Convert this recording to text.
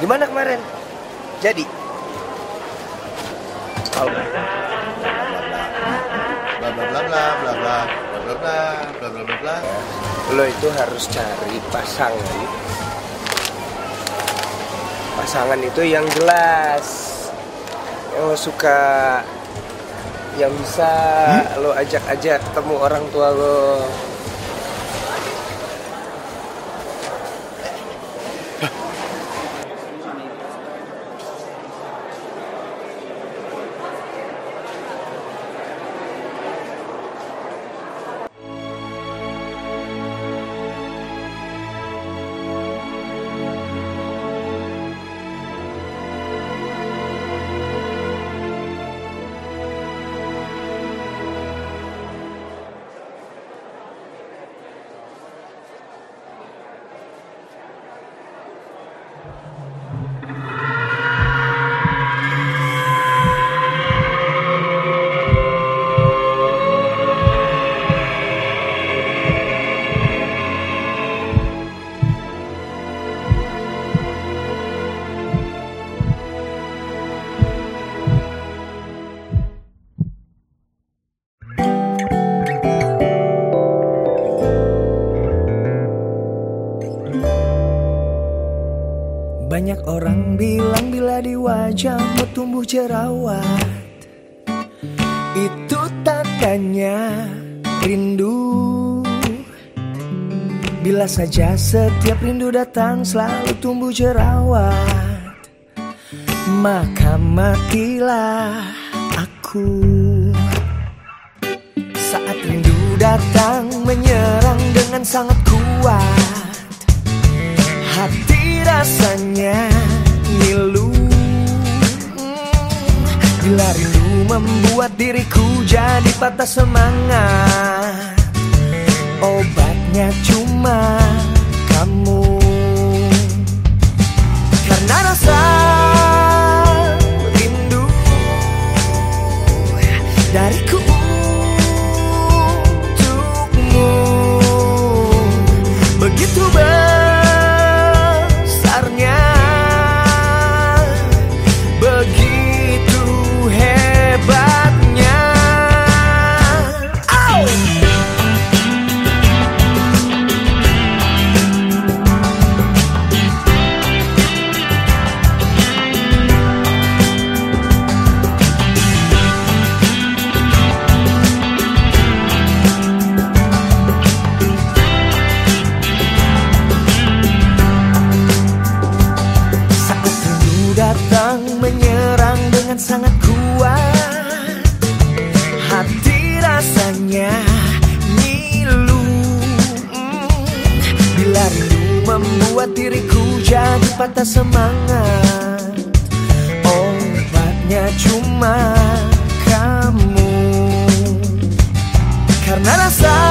Gimana kemarin? Jadi? Oh, Bla bla bla bla bla bla bla bla bla bla bla bla. lo itu harus cari pasangan. Pasangan itu yang jelas. Yang lo suka yang bisa lo ajak-ajak ketemu orang tua lo. Banyak orang bilang bila di wajahmu tumbuh jerawat. Itu tandanya rindu. Bila saja setiap rindu datang selalu tumbuh jerawat. Maka matilah aku. Saat rindu datang menyerang dengan sangat kuat rasanya ngilu. Bila rindu membuat diriku jadi patah semangat Obatnya cuma dengan sangat kuat. Hati rasanya ngilu Mm. Bila rindu membuat diriku jadi patah semangat Obatnya cuma kamu. Karena rasa